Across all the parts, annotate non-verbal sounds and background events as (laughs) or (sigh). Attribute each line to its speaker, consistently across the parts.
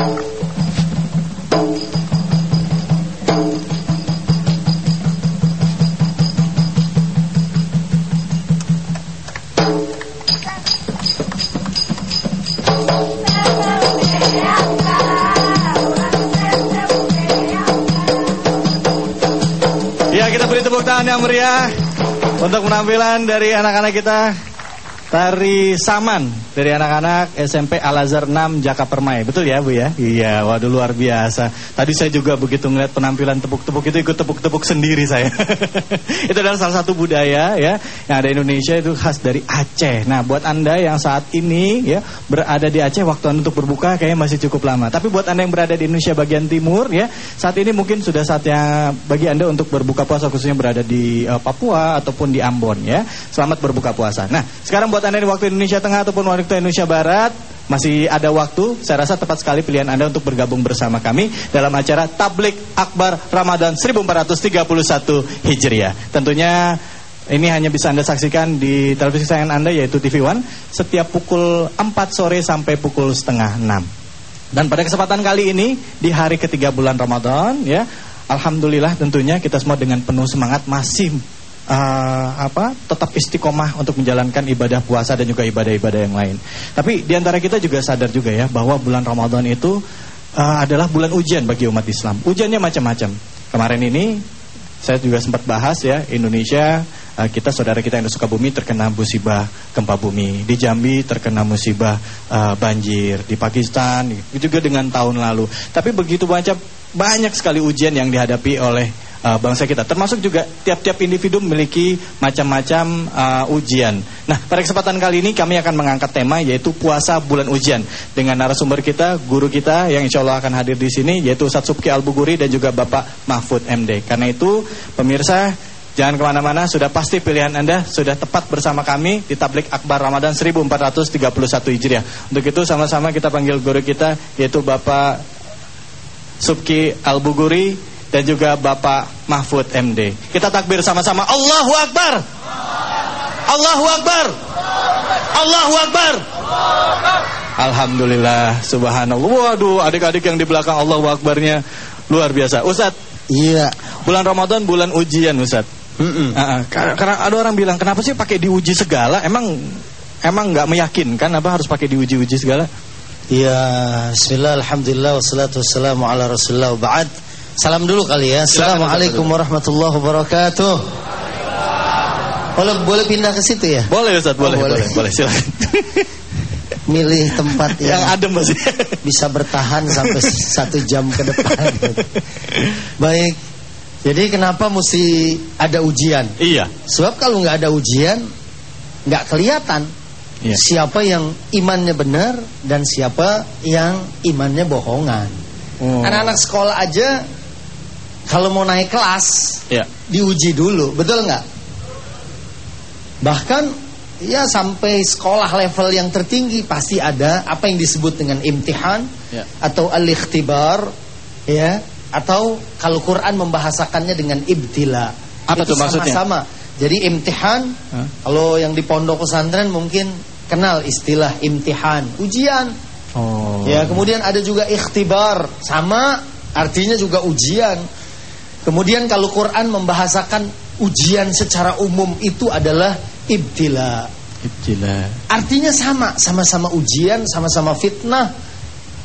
Speaker 1: Ya kita beri tepuk tangan yang meriah Untuk penampilan dari anak-anak kita Tari Saman dari anak-anak SMP Al-Azhar 6 Jaka Permai. Betul ya Bu ya? Iya, waduh luar biasa. Tadi saya juga begitu ngeliat penampilan tepuk-tepuk itu ikut tepuk-tepuk sendiri saya. (laughs) itu adalah salah satu budaya ya yang ada di Indonesia itu khas dari Aceh. Nah, buat Anda yang saat ini ya berada di Aceh waktu Anda untuk berbuka kayaknya masih cukup lama. Tapi buat Anda yang berada di Indonesia bagian timur ya, saat ini mungkin sudah saatnya bagi Anda untuk berbuka puasa khususnya berada di uh, Papua ataupun di Ambon ya. Selamat berbuka puasa. Nah, sekarang buat Anda di waktu Indonesia Tengah ataupun waktu Indonesia Barat masih ada waktu, saya rasa tepat sekali pilihan Anda untuk bergabung bersama kami dalam acara Tablik Akbar Ramadan 1431 Hijriah. Tentunya ini hanya bisa Anda saksikan di televisi sayangan Anda yaitu TV One setiap pukul 4 sore sampai pukul setengah 6. Dan pada kesempatan kali ini di hari ketiga bulan Ramadan ya, alhamdulillah tentunya kita semua dengan penuh semangat masih uh, apa tetap istiqomah untuk menjalankan ibadah puasa dan juga ibadah-ibadah yang lain. Tapi di antara kita juga sadar juga ya bahwa bulan Ramadan itu uh, adalah bulan ujian bagi umat Islam. Ujiannya macam-macam. Kemarin ini saya juga sempat bahas ya Indonesia uh, kita saudara kita yang di Sukabumi terkena musibah gempa bumi di Jambi terkena musibah uh, banjir di Pakistan juga dengan tahun lalu tapi begitu banyak banyak sekali ujian yang dihadapi oleh uh, bangsa kita. Termasuk juga tiap-tiap individu memiliki macam-macam uh, ujian. Nah, pada kesempatan kali ini kami akan mengangkat tema yaitu puasa bulan ujian dengan narasumber kita, guru kita yang insya Allah akan hadir di sini yaitu Ustadz Subki Al-Buguri dan juga Bapak Mahfud MD. Karena itu, pemirsa Jangan ke mana-mana, sudah pasti pilihan Anda sudah tepat bersama kami di Tablik Akbar Ramadan 1431 Hijriah. Untuk itu sama-sama kita panggil guru kita yaitu Bapak Subki Al-Buguri dan juga Bapak Mahfud MD. Kita takbir sama-sama. Allahu Akbar. Allahu Akbar. Allahu Akbar. Alhamdulillah, subhanallah. Waduh, adik-adik yang di belakang Allahu Akbarnya luar biasa. Ustaz,
Speaker 2: Iya.
Speaker 1: bulan Ramadan bulan ujian, Ustaz.
Speaker 2: Mm-mm.
Speaker 1: Ah, ah. Karena, karena ada orang bilang, kenapa sih pakai diuji segala? Emang emang nggak meyakinkan apa harus pakai diuji-uji segala?
Speaker 2: Ya, bismillah, alhamdulillah, wassalatu wassalamu ala rasulullah wa ba'd. Salam dulu kali ya. Assalamualaikum warahmatullahi wabarakatuh. Boleh, boleh pindah ke situ ya?
Speaker 1: Boleh Ustaz, boleh,
Speaker 2: Oh,
Speaker 1: boleh,
Speaker 2: boleh.
Speaker 1: boleh, silakan. (laughs)
Speaker 2: Milih tempat
Speaker 1: yang
Speaker 2: yang
Speaker 1: adem masih. (laughs)
Speaker 2: bisa bertahan sampai satu jam ke depan. (laughs) Baik. Jadi kenapa mesti ada ujian?
Speaker 1: iya.
Speaker 2: Sebab kalau nggak ada ujian, nggak kelihatan
Speaker 1: Iya.
Speaker 2: siapa yang imannya benar dan siapa yang imannya bohongan.
Speaker 1: Oh.
Speaker 2: Anak-anak sekolah aja kalau mau naik kelas
Speaker 1: Ya.
Speaker 2: diuji dulu, betul nggak? Bahkan ya sampai sekolah level yang tertinggi pasti ada apa yang disebut dengan imtihan
Speaker 1: Ya.
Speaker 2: atau al-ikhtibar ya atau kalau Quran membahasakannya dengan ibtila.
Speaker 1: Apa
Speaker 2: Itu
Speaker 1: tuh maksudnya?
Speaker 2: Sama-sama. Jadi imtihan
Speaker 1: Hah?
Speaker 2: kalau yang di pondok pesantren mungkin kenal istilah imtihan, ujian.
Speaker 1: Oh.
Speaker 2: Ya, kemudian ada juga ikhtibar, sama artinya juga ujian. Kemudian kalau Quran membahasakan ujian secara umum itu adalah ibtila.
Speaker 1: Gila.
Speaker 2: Artinya sama, sama-sama ujian, sama-sama fitnah.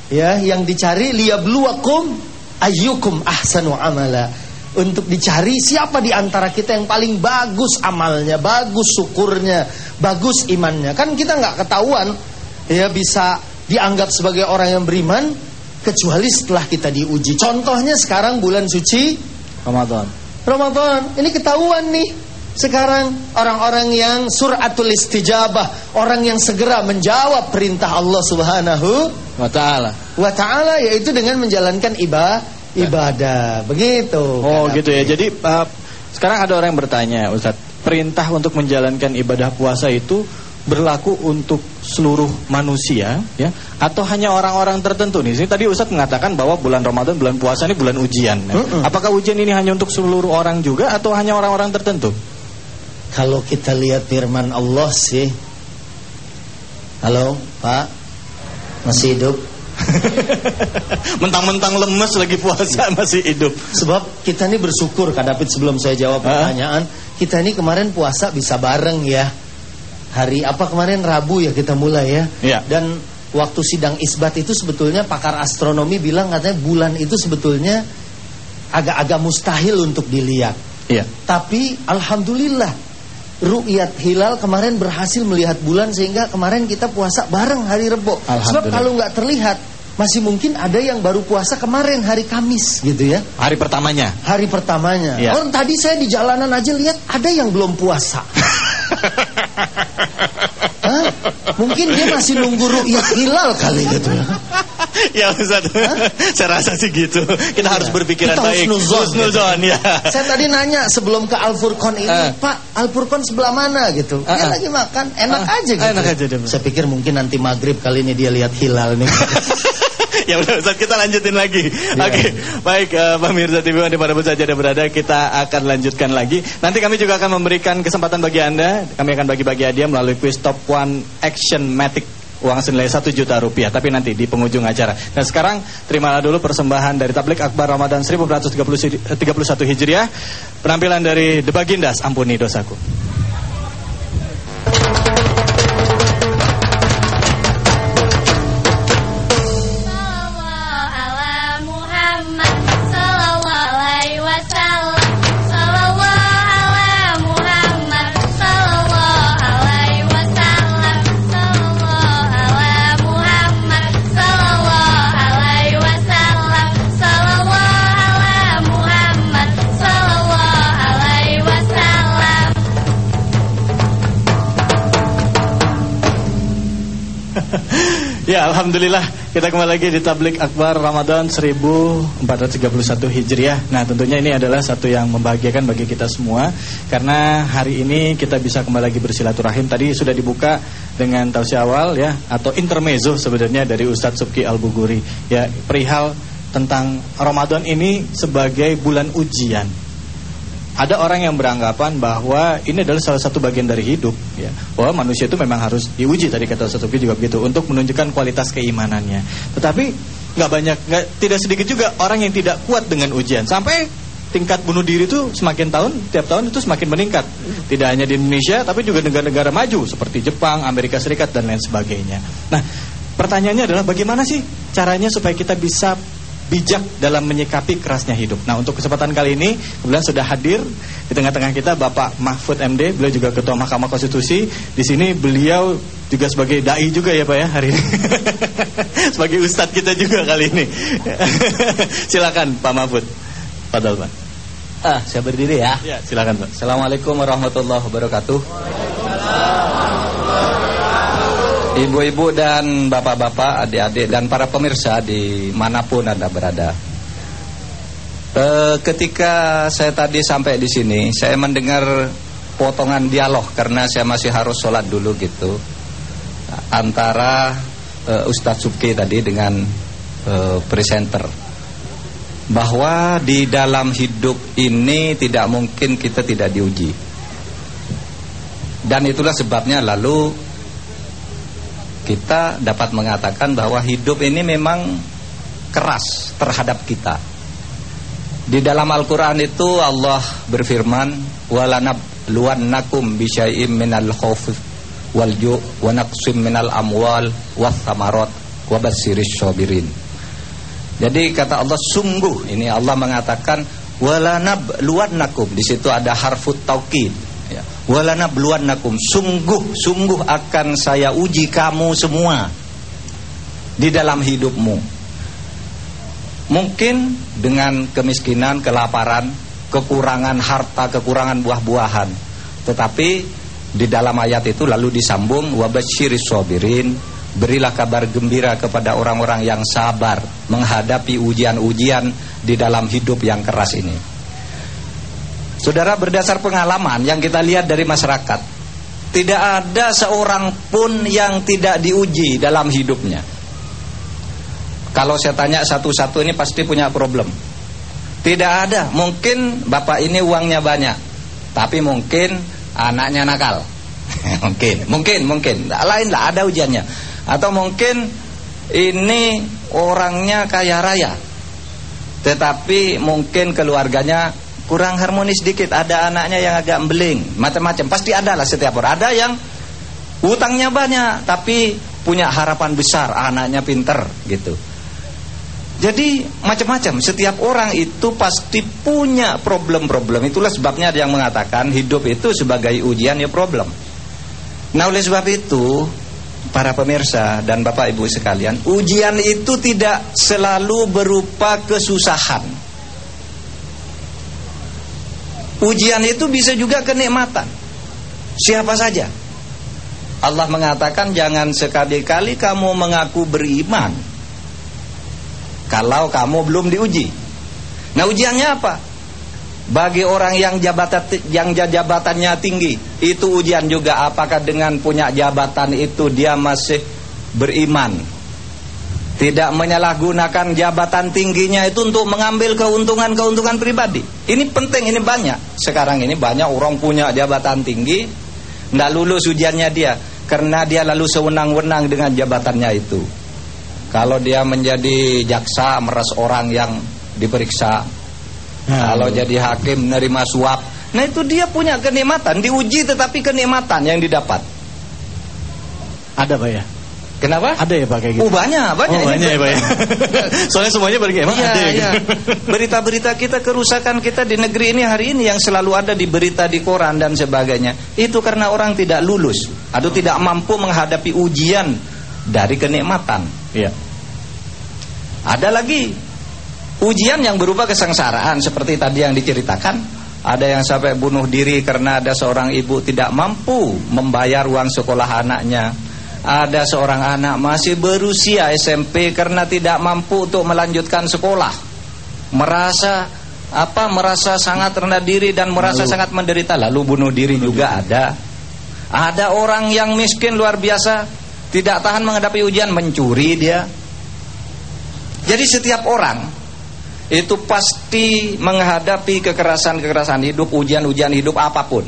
Speaker 2: Ya, yang dicari liyabluwakum ayyukum ahsanu amala. Untuk dicari siapa di antara kita yang paling bagus amalnya, bagus syukurnya, bagus imannya. Kan kita nggak ketahuan ya bisa dianggap sebagai orang yang beriman kecuali setelah kita diuji. Contohnya sekarang bulan suci
Speaker 1: Ramadan.
Speaker 2: Ramadan. Ini ketahuan nih. Sekarang orang-orang yang suratul istijabah, orang yang segera menjawab perintah Allah Subhanahu
Speaker 1: Wa ta'ala.
Speaker 2: wa taala yaitu dengan menjalankan ibadah ibadah. Begitu.
Speaker 1: Oh
Speaker 2: Kak
Speaker 1: gitu ya. Jadi uh, sekarang ada orang yang bertanya, Ustaz, perintah untuk menjalankan ibadah puasa itu berlaku untuk seluruh manusia ya atau hanya orang-orang tertentu nih. Sini tadi Ustaz mengatakan bahwa bulan Ramadan bulan puasa ini bulan ujian. ya.
Speaker 2: Mm-mm.
Speaker 1: Apakah ujian ini hanya untuk seluruh orang juga atau hanya orang-orang tertentu?
Speaker 2: Kalau kita lihat firman Allah sih Halo, Pak. Masih hidup? (laughs)
Speaker 1: Mentang-mentang lemes lagi puasa masih hidup.
Speaker 2: Sebab kita ini bersyukur Kak David sebelum saya jawab pertanyaan, kita ini kemarin puasa bisa bareng ya. Hari apa kemarin Rabu ya kita mulai ya.
Speaker 1: Iya.
Speaker 2: Dan waktu sidang isbat itu sebetulnya pakar astronomi bilang katanya bulan itu sebetulnya agak-agak mustahil untuk dilihat.
Speaker 1: Iya.
Speaker 2: Tapi alhamdulillah ru'yat hilal kemarin berhasil melihat bulan sehingga kemarin kita puasa bareng hari Rebo. Sebab kalau nggak terlihat masih mungkin ada yang baru puasa kemarin hari Kamis gitu ya.
Speaker 1: Hari pertamanya.
Speaker 2: Hari pertamanya.
Speaker 1: Iya.
Speaker 2: Oh, tadi saya di jalanan aja lihat ada yang belum puasa. (laughs) Hah? Mungkin dia masih nunggu ru'yat hilal kali gitu ya. (laughs)
Speaker 1: ya Ustaz. Saya rasa sih gitu. Kita harus berpikiran
Speaker 2: Kita
Speaker 1: baik.
Speaker 2: husnuzon,
Speaker 1: Husnuzon, ya.
Speaker 2: Saya tadi nanya sebelum ke Al Furqon ini,
Speaker 1: Eh.
Speaker 2: Pak, Al Furqon sebelah mana gitu?
Speaker 1: Eh,
Speaker 2: Dia
Speaker 1: eh.
Speaker 2: lagi makan, enak
Speaker 1: Eh,
Speaker 2: aja gitu.
Speaker 1: enak aja dia.
Speaker 2: Saya pikir mungkin nanti maghrib kali ini dia lihat hilal nih. (laughs) (laughs)
Speaker 1: ya udah Ustaz kita lanjutin lagi.
Speaker 2: Iya.
Speaker 1: Oke, baik uh, pemirsa TV One mana pun saja Anda berada, kita akan lanjutkan lagi. Nanti kami juga akan memberikan kesempatan bagi Anda, kami akan bagi-bagi hadiah melalui quiz Top One Action Matic uang senilai 1 juta rupiah tapi nanti di penghujung acara. Dan sekarang terimalah dulu persembahan dari Tablik Akbar Ramadan 1431 Hijriah penampilan dari The Bagindas Ampuni Dosaku. Alhamdulillah kita kembali lagi di Tablik Akbar Ramadan 1431 Hijriah. Nah tentunya ini adalah satu yang membahagiakan bagi kita semua Karena hari ini kita bisa kembali lagi bersilaturahim. Tadi sudah dibuka dengan tausiah awal ya Atau intermezzo sebenarnya dari Ustadz Subki Al-Buguri. Ya perihal tentang Ramadan ini sebagai bulan ujian ada orang yang beranggapan bahwa ini adalah salah satu bagian dari hidup ya. Bahwa manusia itu memang harus diuji tadi kata Ustaz Sufi juga begitu untuk menunjukkan kualitas keimanannya. Tetapi nggak banyak nggak tidak sedikit juga orang yang tidak kuat dengan ujian. Sampai tingkat bunuh diri itu semakin tahun tiap tahun itu semakin meningkat. Tidak hanya di Indonesia tapi juga negara-negara maju seperti Jepang Amerika Serikat dan lain sebagainya. Nah pertanyaannya adalah bagaimana sih caranya supaya kita bisa bijak dalam menyikapi kerasnya hidup. Nah, untuk kesempatan kali ini kebetulan sudah hadir di tengah-tengah kita Bapak Mahfud MD, beliau juga Ketua Mahkamah Konstitusi. Di sini beliau juga sebagai dai juga ya Pak ya hari ini. (laughs) sebagai ustadz kita juga kali ini. (laughs) silakan Pak Mahfud. Padahal Pak.
Speaker 3: Ah, saya berdiri ya.
Speaker 1: Ya, silakan Pak.
Speaker 3: Assalamualaikum warahmatullahi wabarakatuh. Ibu-ibu dan bapak-bapak, adik-adik dan para pemirsa di mana pun anda berada. Eh, ketika saya tadi sampai di sini, saya mendengar potongan dialog karena saya masih harus sholat dulu gitu antara eh, Ustadz Subki tadi dengan eh, presenter bahwa di dalam hidup ini tidak mungkin kita tidak diuji. Dan itulah sebabnya lalu kita dapat mengatakan bahwa hidup ini memang keras terhadap kita. Di dalam Al-Qur'an itu Allah berfirman, "Walanab luwannakum bisyai'im minal khaufi wal ju' wa naqsim minal amwal wath thamarat wa basyirish sabirin." Jadi kata Allah sungguh ini Allah mengatakan walanab luwannakum di situ ada harfut taukid Walanab luwannakum sungguh sungguh akan saya uji kamu semua di dalam hidupmu. Mungkin dengan kemiskinan, kelaparan, kekurangan harta, kekurangan buah-buahan. Tetapi di dalam ayat itu lalu disambung wabasyiris sabirin berilah kabar gembira kepada orang-orang yang sabar menghadapi ujian-ujian di dalam hidup yang keras ini. Saudara berdasar pengalaman yang kita lihat dari masyarakat, tidak ada seorang pun yang tidak diuji dalam hidupnya. Kalau saya tanya satu-satu ini pasti punya problem. Tidak ada, mungkin bapak ini uangnya banyak, tapi mungkin anaknya nakal. (laughs) mungkin, mungkin, mungkin. Lain lah ada ujiannya. Atau mungkin ini orangnya kaya raya. Tetapi mungkin keluarganya kurang harmonis dikit, ada anaknya yang agak beling, macam-macam. Pasti ada lah setiap orang. Ada yang utangnya banyak tapi punya harapan besar, anaknya pinter gitu. Jadi macam-macam. Setiap orang itu pasti punya problem-problem. Itulah sebabnya ada yang mengatakan hidup itu sebagai ujian ya problem. Nah oleh sebab itu para pemirsa dan bapak ibu sekalian, ujian itu tidak selalu berupa kesusahan. Ujian itu bisa juga kenikmatan. Siapa saja. Allah mengatakan jangan sekali-kali kamu mengaku beriman kalau kamu belum diuji. Nah ujiannya apa? Bagi orang yang jabatan yang jabatannya tinggi, itu ujian juga apakah dengan punya jabatan itu dia masih beriman. Tidak menyalahgunakan jabatan tingginya itu untuk mengambil keuntungan-keuntungan pribadi. Ini penting, ini banyak. Sekarang ini banyak orang punya jabatan tinggi, tidak lulus ujiannya dia karena dia lalu sewenang-wenang dengan jabatannya itu. Kalau dia menjadi jaksa meres orang yang diperiksa,
Speaker 1: Nah,
Speaker 3: kalau jadi hakim menerima suap, nah itu dia punya kenikmatan, diuji tetapi kenikmatan yang didapat.
Speaker 1: Ada Pak ya?
Speaker 3: Kenapa?
Speaker 1: Ada ya Pak kayak gitu?
Speaker 3: Oh banyak, banyak.
Speaker 1: Oh, banyak ya Pak ya? (laughs) Soalnya semuanya bagi emang
Speaker 3: Iya,
Speaker 1: ada ya?
Speaker 3: iya. Berita-berita kita kerusakan kita di negeri ini hari ini yang selalu ada di berita di koran dan sebagainya. Itu karena orang tidak lulus atau tidak mampu menghadapi ujian dari kenikmatan.
Speaker 1: Iya.
Speaker 3: Ada lagi ujian yang berupa kesengsaraan seperti tadi yang diceritakan. Ada yang sampai bunuh diri karena ada seorang ibu tidak mampu membayar uang sekolah anaknya. Ada seorang anak masih berusia SMP karena tidak mampu untuk melanjutkan sekolah. Merasa apa? Merasa sangat rendah diri dan merasa
Speaker 1: Lalu.
Speaker 3: sangat menderita lalu bunuh diri juga ada. Ada orang yang miskin luar biasa tidak tahan menghadapi ujian mencuri dia. Jadi setiap orang itu pasti menghadapi kekerasan-kekerasan hidup, ujian-ujian hidup apa pun.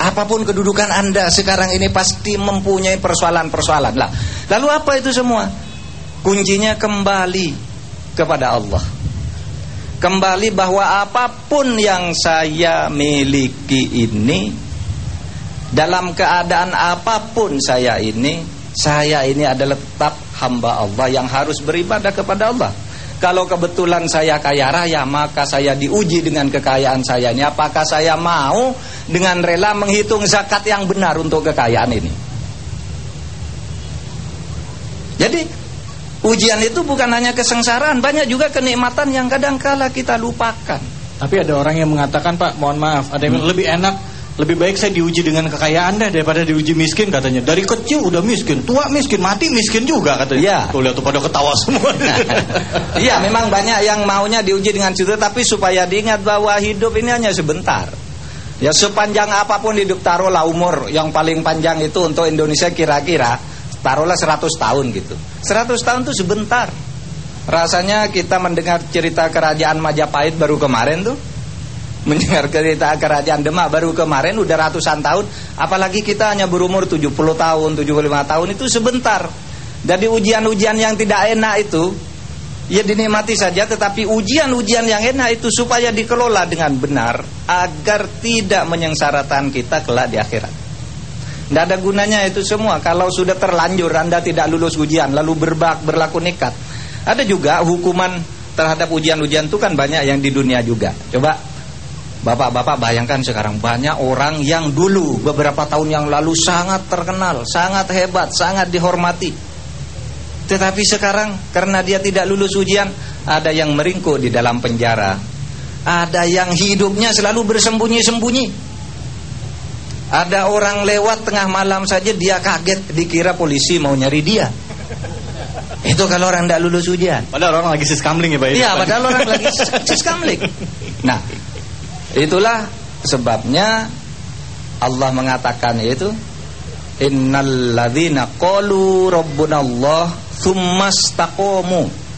Speaker 3: Apa pun kedudukan Anda sekarang ini pasti mempunyai persoalan-persoalan. Lah, lalu apa itu semua? Kuncinya kembali kepada Allah. Kembali bahwa apa pun yang saya miliki ini dalam keadaan apa pun saya ini, saya ini adalah tetap hamba Allah yang harus beribadah kepada Allah. Kalau kebetulan saya kaya raya, maka saya diuji dengan kekayaan saya ini. Apakah saya mau dengan rela menghitung zakat yang benar untuk kekayaan ini? Jadi ujian itu bukan hanya kesengsaraan, banyak juga kenikmatan yang kadang-kala kita lupakan.
Speaker 1: Tapi ada orang yang mengatakan Pak, mohon maaf, ada yang
Speaker 3: Hmm.
Speaker 1: lebih enak lebih baik saya diuji dengan kekayaan deh daripada diuji miskin katanya. Dari kecil udah miskin, tua miskin, mati miskin juga katanya.
Speaker 3: Iya.
Speaker 1: Tuh lihat tuh pada ketawa semua. (laughs)
Speaker 3: Iya, memang banyak yang maunya diuji dengan situ, tapi supaya diingat bahwa hidup ini hanya sebentar. Ya sepanjang apa pun hidup taruhlah umur yang paling panjang itu untuk Indonesia kira-kira taruhlah 100 tahun gitu. 100 tahun itu sebentar. Rasanya kita mendengar cerita kerajaan Majapahit baru kemarin tuh. Mendengar cerita kerajaan Demak baru kemarin udah ratusan tahun, apalagi kita hanya berumur 70 tahun, 75 tahun itu sebentar. Jadi ujian-ujian yang tidak enak itu ya dinikmati saja tetapi ujian-ujian yang enak itu supaya dikelola dengan benar agar tidak menyengsarakan kita kelak di akhirat. Tidak ada gunanya itu semua kalau sudah terlanjur Anda tidak lulus ujian lalu berbak berlaku nekat. Ada juga hukuman terhadap ujian-ujian itu kan banyak yang di dunia juga. Coba Bapak-bapak bayangkan sekarang banyak orang yang dulu beberapa tahun yang lalu sangat terkenal, sangat hebat, sangat dihormati. Tetapi sekarang karena dia tidak lulus ujian, ada yang meringkuk di dalam penjara. Ada yang hidupnya selalu bersembunyi-sembunyi. Ada orang lewat tengah malam saja dia kaget dikira polisi mau nyari dia. Itu kalau orang tidak lulus ujian.
Speaker 1: Padahal orang lagi siskamling ya Pak.
Speaker 3: Iya, padahal orang lagi siskamling. Nah, itulah sebabnya Allah mengatakan itu innal ladzina qalu rabbunallah tsumastaqamu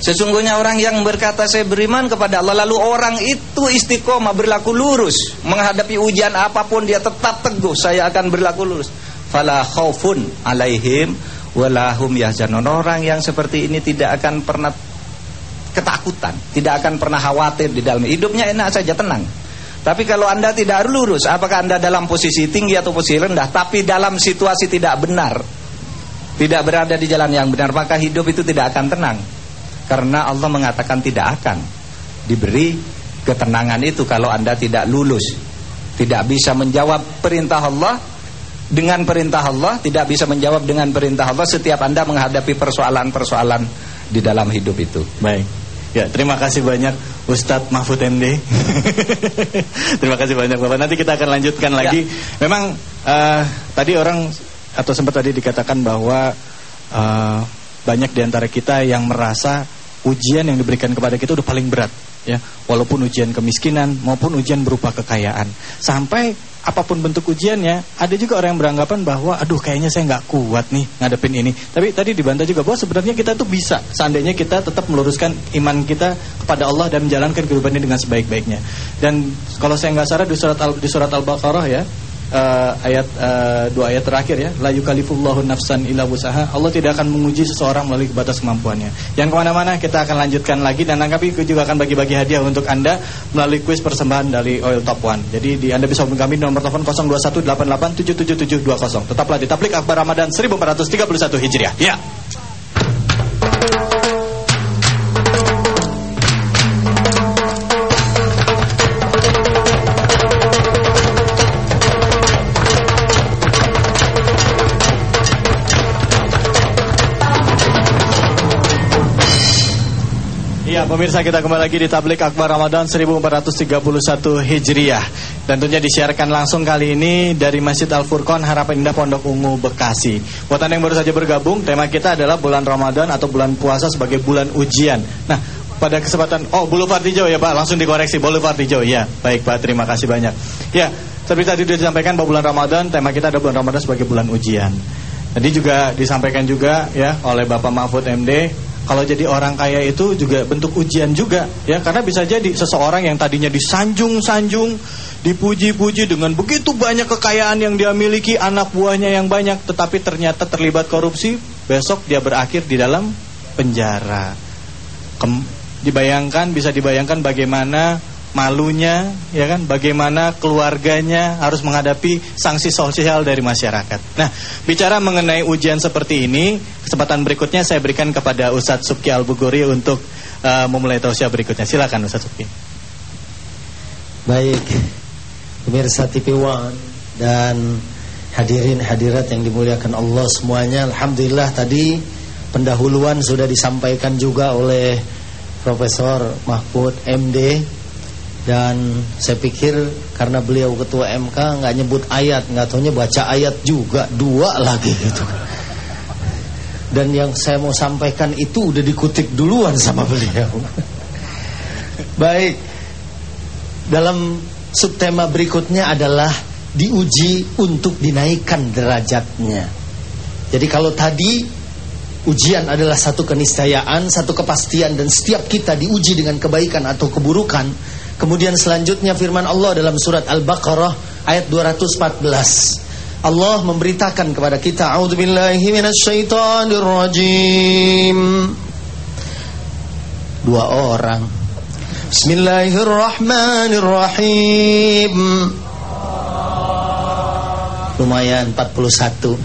Speaker 3: Sesungguhnya orang yang berkata saya beriman kepada Allah lalu orang itu istiqomah berlaku lurus menghadapi ujian apa pun dia tetap teguh saya akan berlaku lurus fala khaufun alaihim walahum yahzanun. Orang yang seperti ini tidak akan pernah ketakutan, tidak akan pernah khawatir di dalam hidupnya enak saja tenang. Tapi kalau Anda tidak lurus, apakah Anda dalam posisi tinggi atau posisi rendah, tapi dalam situasi tidak benar, tidak berada di jalan yang benar, maka hidup itu tidak akan tenang. Karena Allah mengatakan tidak akan diberi ketenangan itu kalau Anda tidak lulus. Tidak bisa menjawab perintah Allah dengan perintah Allah, tidak bisa menjawab dengan perintah Allah setiap Anda menghadapi persoalan-persoalan di dalam hidup itu.
Speaker 1: Baik. Ya, terima kasih banyak Ustadz Mahfud MD. (laughs) terima kasih banyak Bapak. Nanti kita akan lanjutkan lagi. Memang uh, tadi orang atau sempat tadi dikatakan bahwa uh, banyak di antara kita yang merasa ujian yang diberikan kepada kita udah paling berat ya walaupun ujian kemiskinan maupun ujian berupa kekayaan sampai apa pun bentuk ujiannya ada juga orang yang beranggapan bahwa aduh kayaknya saya nggak kuat nih ngadepin ini. Tapi tadi dibantah juga bahwa sebenarnya kita tuh bisa. Seandainya kita tetap meluruskan iman kita kepada Allah dan menjalankan kehidupan ini dengan sebaik-baiknya. Dan kalau saya nggak salah di surat al, di surat al-baqarah ya uh, ayat uh, dua ayat terakhir ya. La yukallifullahu nafsan illa wusaha. Allah tidak akan menguji seseorang melalui batas kemampuannya. Yang ke mana-mana kita akan lanjutkan lagi dan kami juga akan bagi-bagi hadiah untuk anda melalui kuis persembahan dari Oil Top One. Jadi di anda bisa hubungi kami nomor telepon 0218877720 tetaplah di Tablik Akbar Ramadan 1431 Hijriah. Ya Ya pemirsa kita kembali lagi di Tablik Akbar Ramadan 1431 Hijriah. Tentunya disiarkan langsung kali ini dari Masjid Al-Furqan Harapan Indah Pondok Ungu Bekasi. Buat anda yang baru saja bergabung Tema kita adalah bulan Ramadan atau bulan puasa sebagai bulan ujian. Nah pada kesempatan Oh Boulevard Hijau ya Pak? Langsung dikoreksi Boulevard Hijau ya Baik Pak. Terima kasih banyak. Ya seperti tadi sudah disampaikan bahwa bulan Ramadan Tema kita adalah bulan Ramadan sebagai bulan ujian. Tadi juga disampaikan juga ya oleh Bapak Mahfud MD kalau jadi orang kaya itu juga bentuk ujian juga ya. Karena bisa jadi seseorang yang tadinya disanjung-sanjung dipuji-puji dengan begitu banyak kekayaan yang dia miliki anak buahnya yang banyak tetapi ternyata terlibat korupsi besok dia berakhir di dalam penjara. Kem dibayangkan bisa dibayangkan bagaimana malunya ya kan bagaimana keluarganya harus menghadapi sanksi sosial dari masyarakat. Nah, bicara mengenai ujian seperti ini, kesempatan berikutnya saya berikan kepada Ustadz Subki Al-Buguri untuk uh, memulai tausiah berikutnya. Silakan Ustadz Subki.
Speaker 2: Baik. Pemirsa TV One dan hadirin hadirat yang dimuliakan Allah semuanya, alhamdulillah tadi pendahuluan sudah disampaikan juga oleh Profesor Mahfud MD dan saya pikir karena beliau ketua MK nggak nyebut ayat, nggak taunya baca ayat juga dua lagi gitu. Dan yang saya mau sampaikan itu udah dikutip duluan sama beliau. Baik. Dalam subtema berikutnya adalah diuji untuk dinaikkan derajatnya. Jadi kalau tadi ujian adalah satu keniscayaan, satu kepastian dan setiap kita diuji dengan kebaikan atau keburukan, Kemudian selanjutnya firman Allah dalam surat Al-Baqarah ayat 214. Allah memberitakan kepada kita, "A'udzubillahi minasyaitonirrajim." Dua orang. Bismillahirrahmanirrahim. Lumayan 41.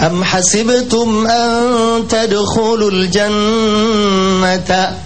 Speaker 2: Am hasibtum an tadkhulul jannata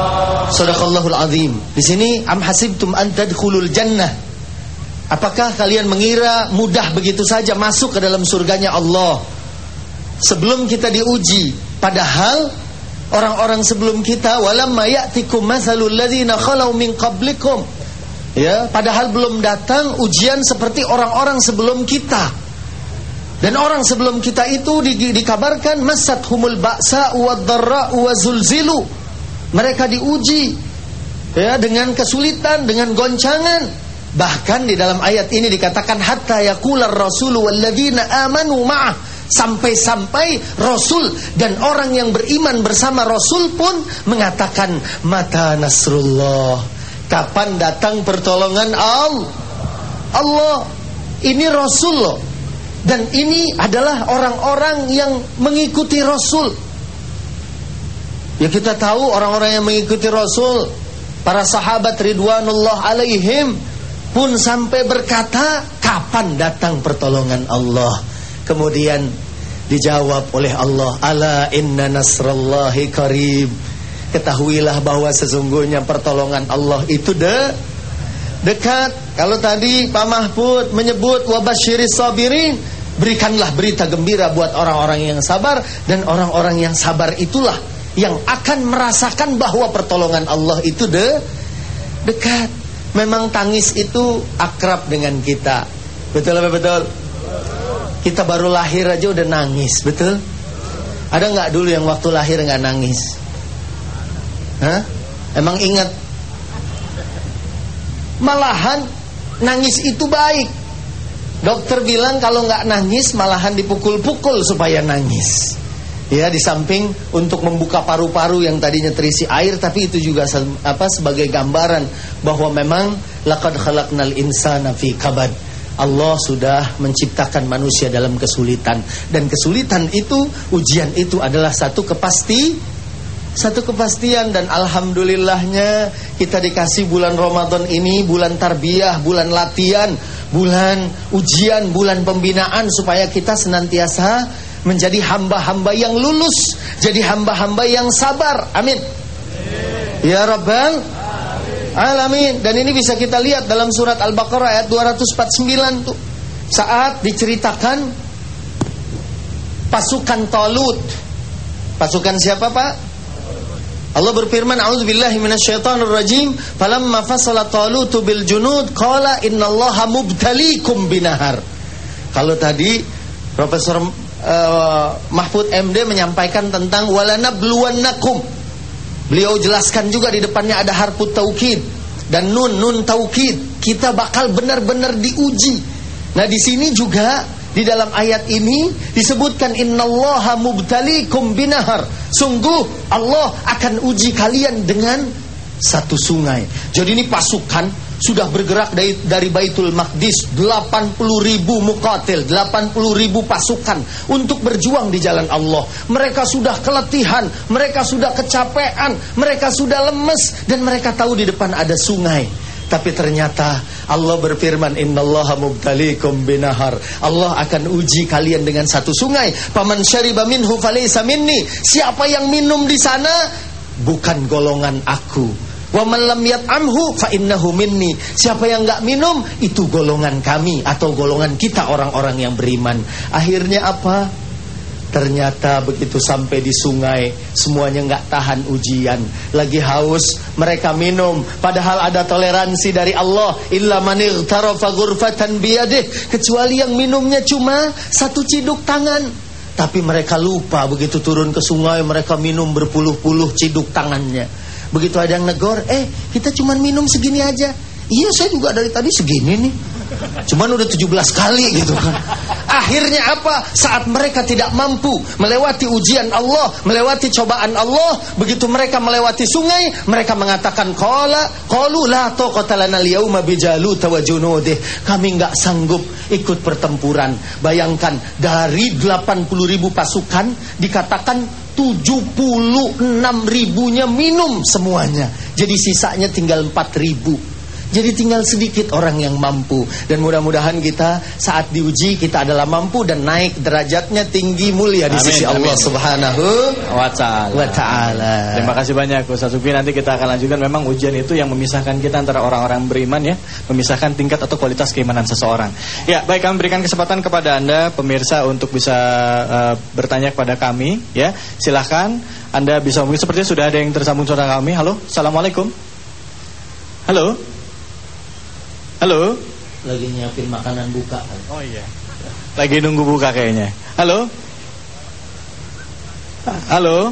Speaker 2: Sadaqallahul azim. Di sini am hasibtum an tadkhulul jannah. Apakah kalian mengira mudah begitu saja masuk ke dalam surganya Allah? Sebelum kita diuji, padahal orang-orang sebelum kita walamma ya'tikum mathalul ladzina khalau min qablikum. Ya, padahal belum datang ujian seperti orang-orang sebelum kita. Dan orang sebelum kita itu di, dikabarkan masat humul ba'sa wa dharra wa zulzilu. Mereka diuji ya dengan kesulitan, dengan goncangan. Bahkan di dalam ayat ini dikatakan hatta yaqular rasulu walladzina amanu ma'ah. Sampai-sampai Rasul dan orang yang beriman bersama Rasul pun mengatakan mata nasrullah. Kapan datang pertolongan Allah Allah? Ini Rasul dan ini adalah orang-orang yang mengikuti Rasul ya kita tahu orang-orang yang mengikuti Rasul para sahabat ridwanullah alaihim pun sampai berkata kapan datang pertolongan Allah Kemudian dijawab oleh Allah, "Ala inna nasrallahi qarib." Ketahuilah bahwa sesungguhnya pertolongan Allah itu de dekat. Kalau tadi Pak Mahfud menyebut wabasyiris sabirin, berikanlah berita gembira buat orang-orang yang sabar dan orang-orang yang sabar itulah yang akan merasakan bahwa pertolongan Allah itu de dekat. Memang tangis itu akrab dengan kita. Betul apa betul? Kita baru lahir aja udah nangis, betul? Ada nggak dulu yang waktu lahir nggak nangis? Hah? Emang ingat? Malahan nangis itu baik. Dokter bilang kalau nggak nangis malahan dipukul-pukul supaya nangis. Ya, di samping untuk membuka paru-paru yang tadinya terisi air tapi itu juga apa sebagai gambaran bahwa memang laqad khalaqnal insana fi kabad. Allah sudah menciptakan manusia dalam kesulitan. Dan kesulitan itu ujian itu adalah satu kepasti satu kepastian. Dan alhamdulillahnya kita dikasih bulan Ramadan ini bulan tarbiyah, bulan latihan, bulan ujian, bulan pembinaan supaya kita senantiasa menjadi hamba-hamba yang lulus, jadi hamba-hamba yang sabar. Amin. Ya Rabbal alamin. Dan ini bisa kita lihat dalam surat Al-Baqarah ayat 249 tuh. Saat diceritakan pasukan Talut. Pasukan siapa Pak? Allah berfirman a'udzubillahi minasyaitonir rajim falamma fasala Talut bil junud qala innallaha mubtaliikum binahar. Kalau tadi Profesor uh, Mahfud MD menyampaikan tentang walanabluwannakum Beliau jelaskan juga di depannya ada harfu taukid dan nun nun taukid. Kita bakal benar-benar diuji. Nah, di sini juga di dalam ayat ini disebutkan innallaha mubtalikum binahar. Sungguh Allah akan uji kalian dengan satu sungai. Jadi ini pasukan sudah bergerak dari, dari Baitul Maqdis 80 ribu mukatil 80 ribu pasukan untuk berjuang di jalan Allah. Mereka sudah keletihan mereka sudah kecapean mereka sudah lemes dan mereka tahu di depan ada sungai. Tapi ternyata Allah berfirman innallaha mubtaliikum binahar. Allah akan uji kalian dengan satu sungai. Paman syariba minhu falaysa minni. Siapa yang minum di sana? Bukan golongan aku Wa man lam yat'amhu fa innahu minni. Siapa yang enggak minum itu golongan kami atau golongan kita orang-orang yang beriman. Akhirnya apa? Ternyata begitu sampai di sungai Semuanya enggak tahan ujian Lagi haus Mereka minum Padahal ada toleransi dari Allah Illa manir tarofa gurfatan biyadih Kecuali yang minumnya cuma Satu ciduk tangan Tapi mereka lupa Begitu turun ke sungai Mereka minum berpuluh-puluh ciduk tangannya Begitu ada yang negor, eh kita cuma minum segini aja. Iya saya juga dari tadi segini nih. Cuman udah 17 kali gitu kan. Akhirnya apa? Saat mereka tidak mampu melewati ujian Allah, melewati cobaan Allah, begitu mereka melewati sungai, mereka mengatakan qala qalu la taqata lana al-yauma bijalut wa junudih. Kami enggak sanggup ikut pertempuran. Bayangkan dari 80 ribu pasukan dikatakan 76 ribunya minum semuanya. Jadi sisanya tinggal 4 ribu. Jadi tinggal sedikit orang yang mampu dan mudah-mudahan kita saat diuji kita adalah mampu dan naik derajatnya tinggi mulia di amin, sisi Allah amin. Subhanahu
Speaker 1: wa taala.
Speaker 2: Wa taala.
Speaker 1: Terima kasih banyak Ustaz Sufi nanti kita akan lanjutkan memang ujian itu yang memisahkan kita antara orang-orang beriman ya, memisahkan tingkat atau kualitas keimanan seseorang. Ya, baik kami berikan kesempatan kepada Anda pemirsa untuk bisa uh, bertanya kepada kami ya. Silahkan Anda bisa mungkin sepertinya sudah ada yang tersambung suara kami. Halo, Assalamualaikum. Halo. Halo.
Speaker 2: Lagi nyiapin makanan buka.
Speaker 1: Oh iya. Lagi nunggu buka kayaknya. Halo? Halo?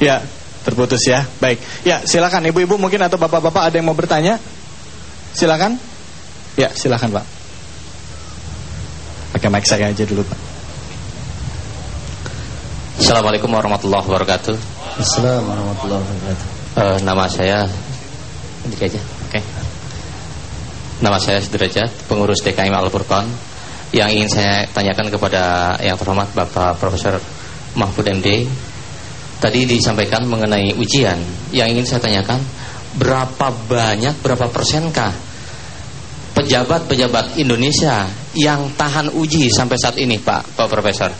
Speaker 1: Ya, terputus ya. Baik. Ya, silakan ibu-ibu mungkin atau bapak-bapak ada yang mau bertanya? Silakan. Ya, silakan, Pak. Pakai mic saya aja dulu, Pak.
Speaker 4: Assalamualaikum warahmatullahi wabarakatuh.
Speaker 2: Assalamualaikum warahmatullahi wabarakatuh.
Speaker 4: Eh, nama saya ini aja. Nama saya Sudrajat, pengurus DKM Al Furqan. Yang ingin saya tanyakan kepada yang terhormat Bapak Profesor Mahfud MD. Tadi disampaikan mengenai ujian. Yang ingin saya tanyakan, berapa banyak, berapa persenkah pejabat-pejabat Indonesia yang tahan uji sampai saat ini, Pak, Pak Profesor?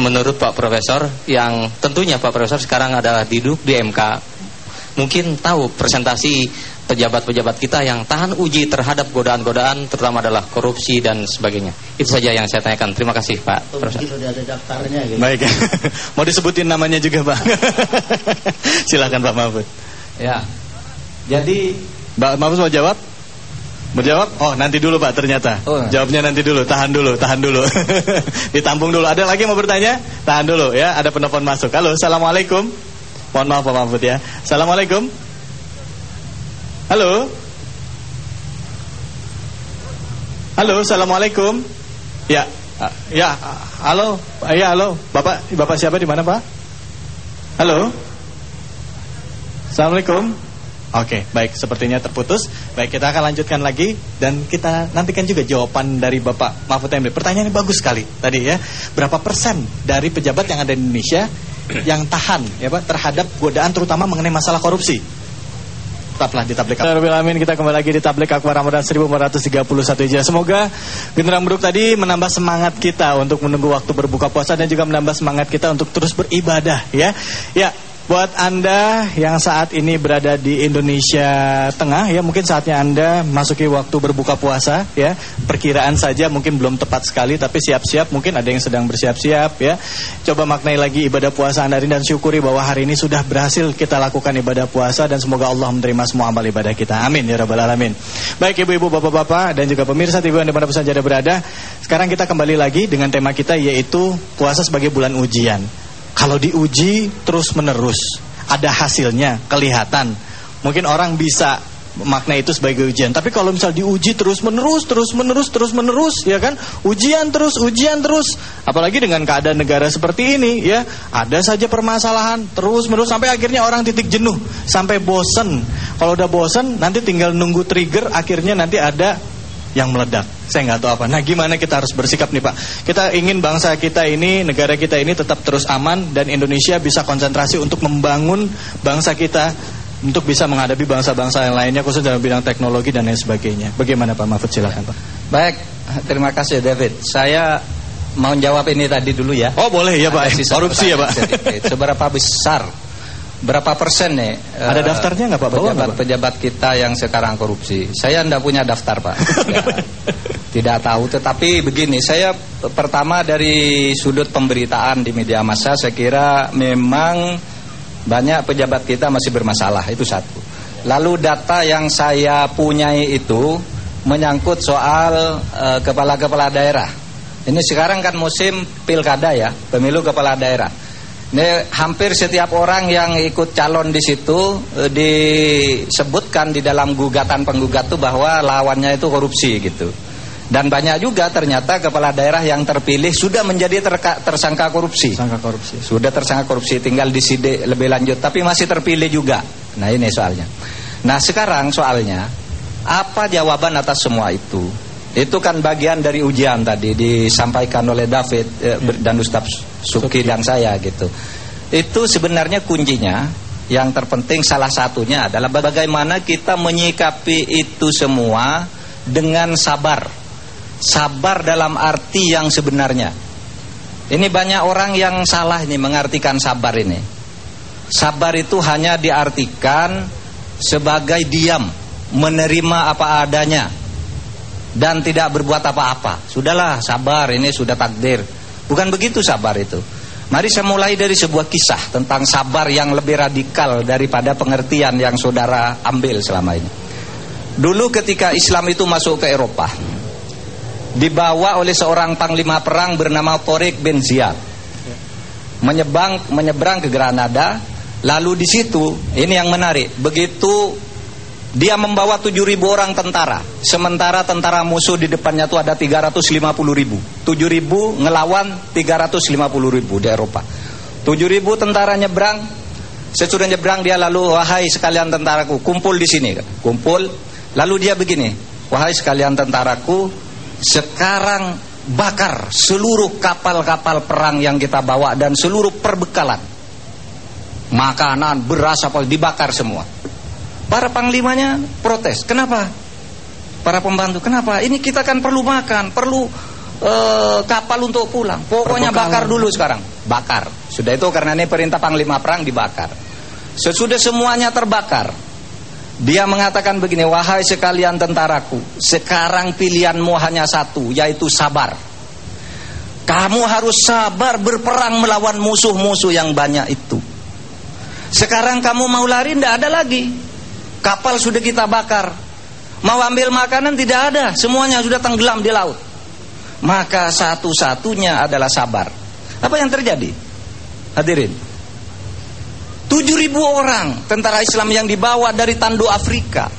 Speaker 4: Menurut Pak Profesor, yang tentunya Pak Profesor sekarang adalah duduk di MK, mungkin tahu presentasi pejabat-pejabat kita yang tahan uji terhadap godaan-godaan, terutama adalah korupsi dan sebagainya. Itu saja yang saya tanyakan. Terima kasih, Pak
Speaker 2: Oh,
Speaker 4: Profesor.
Speaker 2: mungkin ada daftarnya gitu.
Speaker 1: Baik. (laughs) mau disebutin namanya juga, Pak. (laughs) silakan Pak Mahfud.
Speaker 3: Ya. Jadi
Speaker 1: Mbak Mahfud mau jawab? Mau jawab? Oh, nanti dulu Pak ternyata.
Speaker 3: Oh.
Speaker 1: Jawabnya nanti dulu, tahan dulu, tahan dulu. (laughs) Ditampung dulu. Ada lagi yang mau bertanya? Tahan dulu ya, ada penelpon masuk. Halo, Assalamualaikum. Mohon maaf Pak Mahfud ya. Assalamualaikum. Halo. Halo, Assalamualaikum. Ya, ah, ya, halo, ya, halo, bapak, bapak siapa di mana Pak? Halo. Assalamualaikum. Oke, baik, sepertinya terputus. Baik, kita akan lanjutkan lagi dan kita nantikan juga jawaban dari Bapak Mahfud MD. Pertanyaannya bagus sekali tadi ya. Berapa persen dari pejabat yang ada di Indonesia (clears throat) yang tahan ya Pak terhadap godaan terutama mengenai masalah korupsi? Tetaplah di Tablik Akbar. Amin. Kita kembali lagi di Tablik Akbar Ramadan 1431 Hijriah. Semoga Genderang Buruk tadi menambah semangat kita untuk menunggu waktu berbuka puasa dan juga menambah semangat kita untuk terus beribadah ya. Ya, Buat Anda yang saat ini berada di Indonesia Tengah ya mungkin saatnya Anda masuki waktu berbuka puasa ya. Perkiraan saja mungkin belum tepat sekali tapi siap-siap mungkin ada yang sedang bersiap-siap ya. Coba maknai lagi ibadah puasa Anda ini dan syukuri bahwa hari ini sudah berhasil kita lakukan ibadah puasa dan semoga Allah menerima semua amal ibadah kita. Amin ya rabbal alamin. Baik ibu-ibu, bapak-bapak dan juga pemirsa TV yang saja Anda berada. Sekarang kita kembali lagi dengan tema kita yaitu puasa sebagai bulan ujian. Kalau diuji terus menerus, ada hasilnya, kelihatan. Mungkin orang bisa makna itu sebagai ujian. Tapi kalau misal diuji terus menerus, terus menerus, terus menerus, ya kan? Ujian terus, ujian terus. Apalagi dengan keadaan negara seperti ini, ya, ada saja permasalahan terus menerus sampai akhirnya orang titik jenuh, sampai bosen. Kalau udah bosen, nanti tinggal nunggu trigger, akhirnya nanti ada yang meledak. Saya nggak tahu apa. Nah, gimana kita harus bersikap nih Pak? Kita ingin bangsa kita ini, negara kita ini tetap terus aman dan Indonesia bisa konsentrasi untuk membangun bangsa kita untuk bisa menghadapi bangsa-bangsa yang lainnya khususnya dalam bidang teknologi dan lain sebagainya. Bagaimana Pak Mahfud silakan Pak.
Speaker 3: baik, terima kasih David. Saya mau jawab ini tadi dulu ya.
Speaker 1: Oh boleh ya Pak. Korupsi ya Pak.
Speaker 3: sedikit. Seberapa besar? Berapa persen nih?
Speaker 1: Ada
Speaker 3: eh,
Speaker 1: daftarnya nggak, Pak?
Speaker 3: Pejabat-pejabat kita yang sekarang korupsi. Saya tidak punya daftar Pak. (laughs) Ya, tidak tahu. Tetapi begini, saya pertama dari sudut pemberitaan di media massa, saya kira memang banyak pejabat kita masih bermasalah. Itu satu. Lalu data yang saya punyai itu menyangkut soal eh, kepala-kepala daerah. Ini sekarang kan musim pilkada ya, pemilu kepala daerah. Ini hampir setiap orang yang ikut calon di situ eh, disebutkan di dalam gugatan penggugat itu bahwa lawannya itu korupsi gitu. Dan banyak juga ternyata kepala daerah yang terpilih sudah menjadi terka- tersangka korupsi.
Speaker 1: Sangka korupsi.
Speaker 3: Sudah tersangka korupsi tinggal disidik lebih lanjut tapi masih terpilih juga. Nah, ini soalnya. Nah, sekarang soalnya apa jawaban atas semua itu? Itu kan bagian dari ujian tadi disampaikan oleh David eh, dan Ustaz Suki dan saya gitu. Itu sebenarnya kuncinya yang terpenting salah satunya adalah bagaimana kita menyikapi itu semua dengan sabar. Sabar dalam arti yang sebenarnya. Ini banyak orang yang salah ini mengartikan sabar ini. Sabar itu hanya diartikan sebagai diam, menerima apa adanya dan tidak berbuat apa-apa. Sudahlah, sabar, ini sudah takdir. Bukan begitu sabar itu. Mari saya mulai dari sebuah kisah tentang sabar yang lebih radikal daripada pengertian yang saudara ambil selama ini. Dulu ketika Islam itu masuk ke Eropa, dibawa oleh seorang panglima perang bernama Torik bin Ziyad. Menyebang menyeberang ke Granada, lalu di situ ini yang menarik, begitu dia membawa 7000 orang tentara, sementara tentara musuh di depannya itu ada 350 ribu. 7000 ngelawan 350 ribu di Eropa. 7000 tentara nyebrang, sesudah nyebrang dia lalu wahai sekalian tentaraku kumpul di sini, kumpul. Lalu dia begini, wahai sekalian tentaraku, sekarang bakar seluruh kapal-kapal perang yang kita bawa dan seluruh perbekalan. Makanan, beras apa dibakar semua. Para panglimanya protes. Kenapa? Para pembantu, kenapa? Ini kita kan perlu makan, perlu eh, kapal untuk pulang. Pokoknya bakar dulu sekarang. Bakar. Sudah itu karena ini perintah panglima perang dibakar. Sesudah semuanya terbakar, dia mengatakan begini, wahai sekalian tentaraku, sekarang pilihanmu hanya satu, yaitu sabar. Kamu harus sabar berperang melawan musuh-musuh yang banyak itu. Sekarang kamu mau lari, tidak ada lagi. Kapal sudah kita bakar. Mau ambil makanan tidak ada, semuanya sudah tenggelam di laut. Maka satu-satunya adalah sabar. Apa yang terjadi? Hadirin, 7000 orang tentara Islam yang dibawa dari Tandu Afrika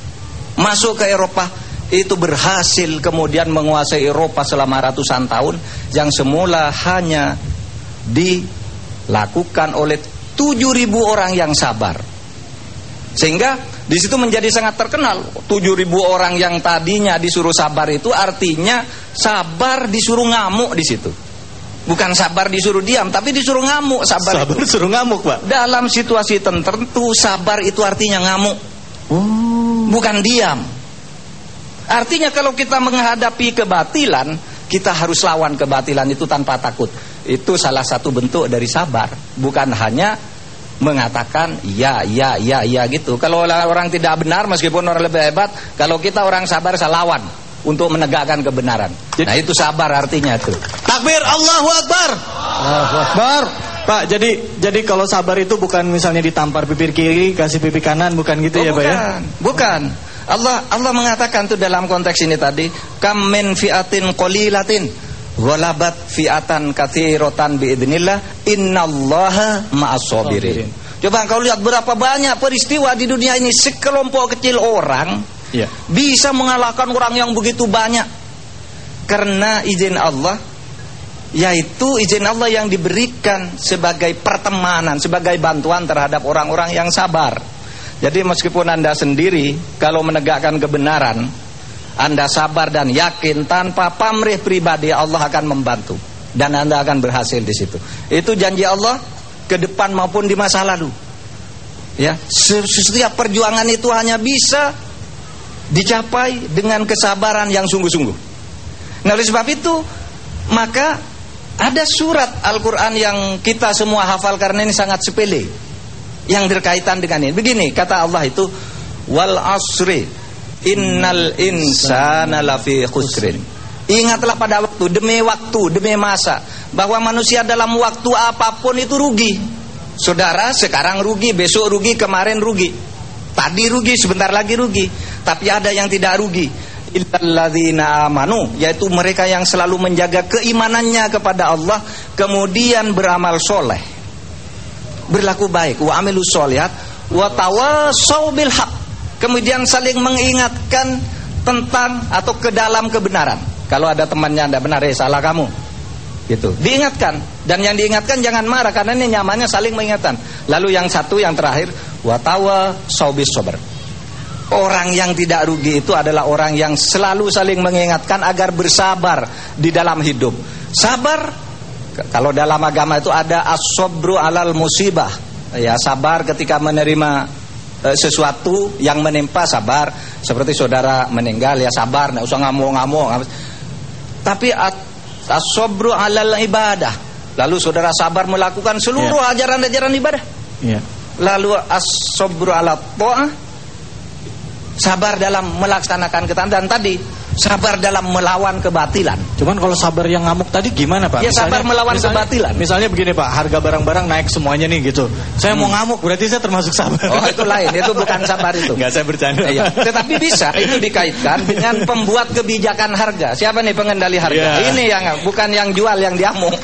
Speaker 3: masuk ke Eropa itu berhasil kemudian menguasai Eropa selama ratusan tahun yang semula hanya dilakukan oleh 7000 orang yang sabar. Sehingga di situ menjadi sangat terkenal 7000 orang yang tadinya disuruh sabar itu artinya sabar disuruh ngamuk di situ. Bukan sabar disuruh diam, tapi disuruh ngamuk. Sabar,
Speaker 1: Sabar suruh ngamuk, Pak.
Speaker 3: dalam situasi tertentu sabar itu artinya ngamuk,
Speaker 1: Oh.
Speaker 3: bukan diam. Artinya kalau kita menghadapi kebatilan, kita harus lawan kebatilan itu tanpa takut. Itu salah satu bentuk dari sabar, bukan hanya mengatakan ya ya ya ya gitu. Kalau orang tidak benar meskipun orang lebih hebat, kalau kita orang sabar saya lawan untuk menegakkan kebenaran. Nah, itu sabar artinya itu.
Speaker 1: Takbir Allahu Akbar. Allahu Akbar. Pak, jadi jadi kalau sabar itu bukan misalnya ditampar bibir kiri, kasih pipi kanan, bukan gitu
Speaker 3: Oh,
Speaker 1: ya, Pak ya?
Speaker 3: bukan, bukan. Allah Allah mengatakan tuh dalam konteks ini tadi, kam min fiatin qalilatin ghalabat fiatan katsiratan biidznillah innallaha ma'as sabirin. Coba kau lihat berapa banyak peristiwa di dunia ini sekelompok kecil orang
Speaker 1: Iya.
Speaker 3: bisa mengalahkan orang yang begitu banyak karena izin Allah yaitu izin Allah yang diberikan sebagai pertemanan, sebagai bantuan terhadap orang-orang yang sabar. Jadi meskipun Anda sendiri kalau menegakkan kebenaran, Anda sabar dan yakin tanpa pamrih pribadi Allah akan membantu dan Anda akan berhasil di situ. Itu janji Allah ke depan maupun di masa lalu. Ya, setiap perjuangan itu hanya bisa dicapai dengan kesabaran yang sungguh-sungguh. Nah, oleh sebab itu, maka ada surat Al-Quran yang kita semua hafal karena ini sangat sepele. Yang berkaitan dengan ini. Begini, kata Allah itu, Wal asri, innal insana lafi khusrin. Ingatlah pada waktu, demi waktu, demi masa. Bahwa manusia dalam waktu apa pun itu rugi. Saudara, sekarang rugi, besok rugi, kemarin rugi. Tadi rugi, sebentar lagi rugi. Tapi ada yang tidak rugi. Illalladzina amanu, yaitu mereka yang selalu menjaga keimanannya kepada Allah, kemudian beramal soleh, berlaku baik, wa amilu solihat, wa tawasau bil haq. Kemudian saling mengingatkan tentang atau ke dalam kebenaran. Kalau ada temannya tidak benar, eh salah kamu. Gitu. Diingatkan dan yang diingatkan jangan marah karena ini nyamannya saling mengingatkan. Lalu yang satu yang terakhir wa tawasau bis sabr. Orang yang tidak rugi itu adalah orang yang selalu saling mengingatkan agar bersabar di dalam hidup. Sabar kalau dalam agama itu ada as-sabru alal musibah. Ya, sabar ketika menerima sesuatu yang menimpa sabar. Seperti saudara meninggal ya sabar, enggak usah ngamuk-ngamuk. Tapi as-sabru alal ibadah. Lalu saudara sabar melakukan seluruh ajaran-ajaran ibadah.
Speaker 1: Iya.
Speaker 3: Lalu as-sabru ala ta'ah sabar dalam melaksanakan ketaatan dan tadi sabar dalam melawan kebatilan.
Speaker 1: Cuman kalau sabar yang ngamuk tadi gimana Pak?
Speaker 3: Ya, sabar melawan kebatilan.
Speaker 1: Misalnya begini Pak, harga barang-barang naik semuanya nih gitu. Saya mau ngamuk, berarti saya termasuk sabar.
Speaker 3: Hmm. Oh, itu lain, itu bukan sabar itu.
Speaker 1: Enggak, saya bercanda.
Speaker 3: Iya. Tetapi bisa itu dikaitkan dengan pembuat kebijakan harga. Siapa nih pengendali harga?
Speaker 1: Iya.
Speaker 3: Ini yang bukan yang jual yang diamuk.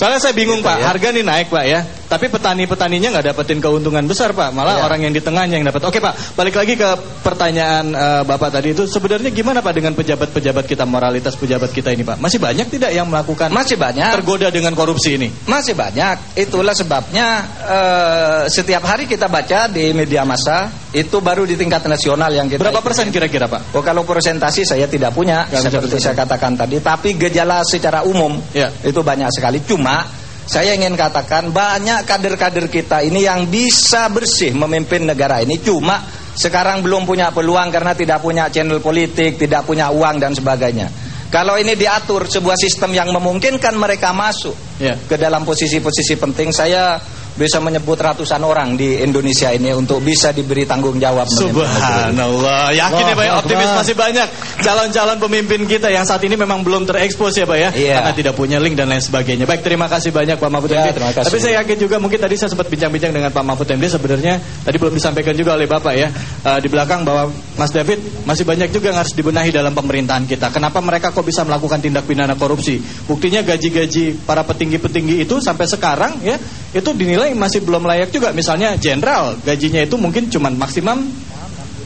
Speaker 1: Soalnya saya bingung
Speaker 3: Gitu
Speaker 1: Pak,
Speaker 3: ya.
Speaker 1: harga nih naik Pak ya. Tapi petani-petaninya nggak dapetin keuntungan besar Pak, malah
Speaker 3: Iya.
Speaker 1: orang yang di tengahnya yang dapat. Oke Pak, balik lagi ke pertanyaan eh, Bapak tadi itu. Sebenarnya gimana Pak dengan pejabat-pejabat kita, moralitas pejabat kita ini Pak? Masih banyak tidak yang melakukan
Speaker 3: Masih banyak.
Speaker 1: tergoda dengan korupsi ini?
Speaker 3: Masih banyak. Itulah sebabnya eh, setiap hari kita baca di media massa itu baru di tingkat nasional yang kita
Speaker 1: Berapa persen kira-kira Pak?
Speaker 3: Oh kalau persentasi saya tidak punya
Speaker 1: bisa
Speaker 3: seperti saya katakan tadi, tapi gejala secara umum
Speaker 1: Ya.
Speaker 3: itu banyak sekali. Cuma saya ingin katakan banyak kader-kader kita ini yang bisa bersih memimpin negara ini. Cuma sekarang belum punya peluang karena tidak punya channel politik, tidak punya uang dan sebagainya. Kalau ini diatur sebuah sistem yang memungkinkan mereka masuk
Speaker 1: Ya.
Speaker 3: ke dalam posisi-posisi penting, saya bisa menyebut ratusan orang di Indonesia ini untuk bisa diberi tanggung jawab.
Speaker 1: Subhanallah, yakin ya Pak ya, optimis masih banyak calon-calon pemimpin kita yang saat ini memang belum terekspos ya Pak ya,
Speaker 3: Iya.
Speaker 1: karena tidak punya link dan lain sebagainya. Baik, terima kasih banyak Pak Mahfud
Speaker 3: Ya,
Speaker 1: MD.
Speaker 3: terima kasih.
Speaker 1: Tapi saya yakin juga mungkin tadi saya sempat bincang-bincang dengan Pak Mahfud MD sebenarnya tadi belum disampaikan juga oleh Bapak ya eh, di belakang bahwa Mas David masih banyak juga yang harus dibenahi dalam pemerintahan kita. Kenapa mereka kok bisa melakukan tindak pidana korupsi? Buktinya gaji-gaji para petinggi-petinggi itu sampai sekarang ya itu dinilai masih belum layak juga. Misalnya jenderal gajinya itu mungkin cuma maksimum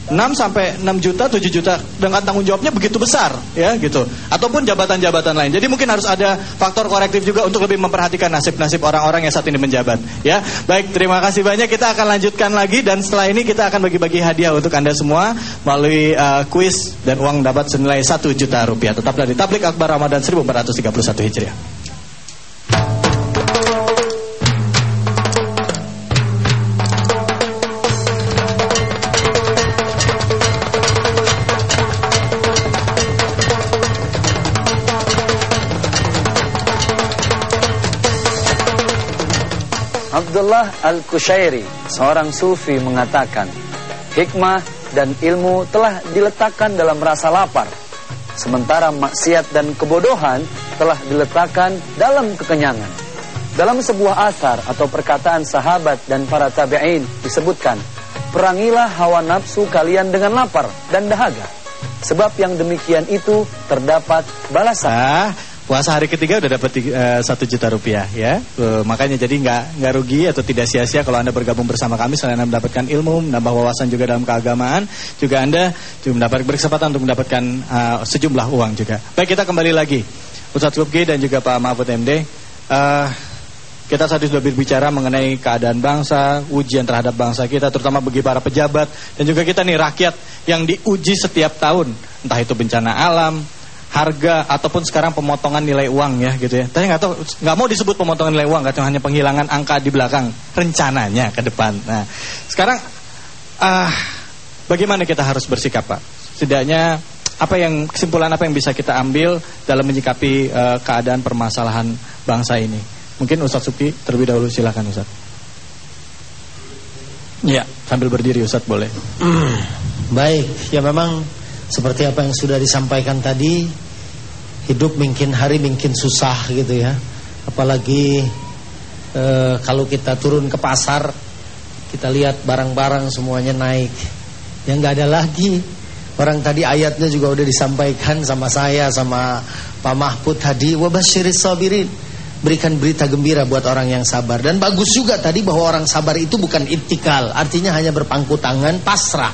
Speaker 1: 6 sampai 6 juta, 7 juta dengan tanggung jawabnya begitu besar ya gitu. Ataupun jabatan-jabatan lain. Jadi mungkin harus ada faktor korektif juga untuk lebih memperhatikan nasib-nasib orang-orang yang saat ini menjabat ya. Baik, terima kasih banyak. Kita akan lanjutkan lagi dan setelah ini kita akan bagi-bagi hadiah untuk Anda semua melalui uh, kuis dan uang dapat senilai 1 juta rupiah. Tetaplah di Tablik Akbar Ramadan 1431 Hijriah.
Speaker 5: Abdullah Al-Kushairi, seorang sufi mengatakan, hikmah dan ilmu telah diletakkan dalam rasa lapar, sementara maksiat dan kebodohan telah diletakkan dalam kekenyangan. Dalam sebuah asar atau perkataan sahabat dan para tabi'in disebutkan, perangilah hawa nafsu kalian dengan lapar dan dahaga. Sebab yang demikian itu terdapat balasan.
Speaker 1: Nah, puasa hari ketiga udah dapat eh, satu juta rupiah ya. Eh, makanya jadi nggak nggak rugi atau tidak sia-sia kalau anda bergabung bersama kami selain anda mendapatkan ilmu, menambah wawasan juga dalam keagamaan, juga anda juga mendapat berkesempatan untuk mendapatkan eh, sejumlah uang juga. Baik kita kembali lagi, Ustadz Kupki dan juga Pak Mahfud MD. Eh, kita tadi sudah berbicara mengenai keadaan bangsa, ujian terhadap bangsa kita, terutama bagi para pejabat dan juga kita nih rakyat yang diuji setiap tahun, entah itu bencana alam, harga ataupun sekarang pemotongan nilai uang ya gitu ya. Tadi nggak tahu nggak mau disebut pemotongan nilai uang, katanya hanya penghilangan angka di belakang rencananya ke depan. Nah, sekarang ah bagaimana kita harus bersikap Pak? Setidaknya apa yang kesimpulan apa yang bisa kita ambil dalam menyikapi eh, keadaan permasalahan bangsa ini? Mungkin Ustadz Suki terlebih dahulu silakan Ustadz. Ya, sambil berdiri Ustadz boleh. (clears throat)
Speaker 2: Baik, ya memang seperti apa yang sudah disampaikan tadi, hidup mungkin hari mungkin susah gitu ya. Apalagi eh, kalau kita turun ke pasar, kita lihat barang-barang semuanya naik. Ya nggak ada lagi. Orang tadi ayatnya juga udah disampaikan sama saya sama Pak Mahfud tadi, wabasyiris sabirin. Berikan berita gembira buat orang yang sabar dan bagus juga tadi bahwa orang sabar itu bukan itikal, artinya hanya berpangku tangan pasrah.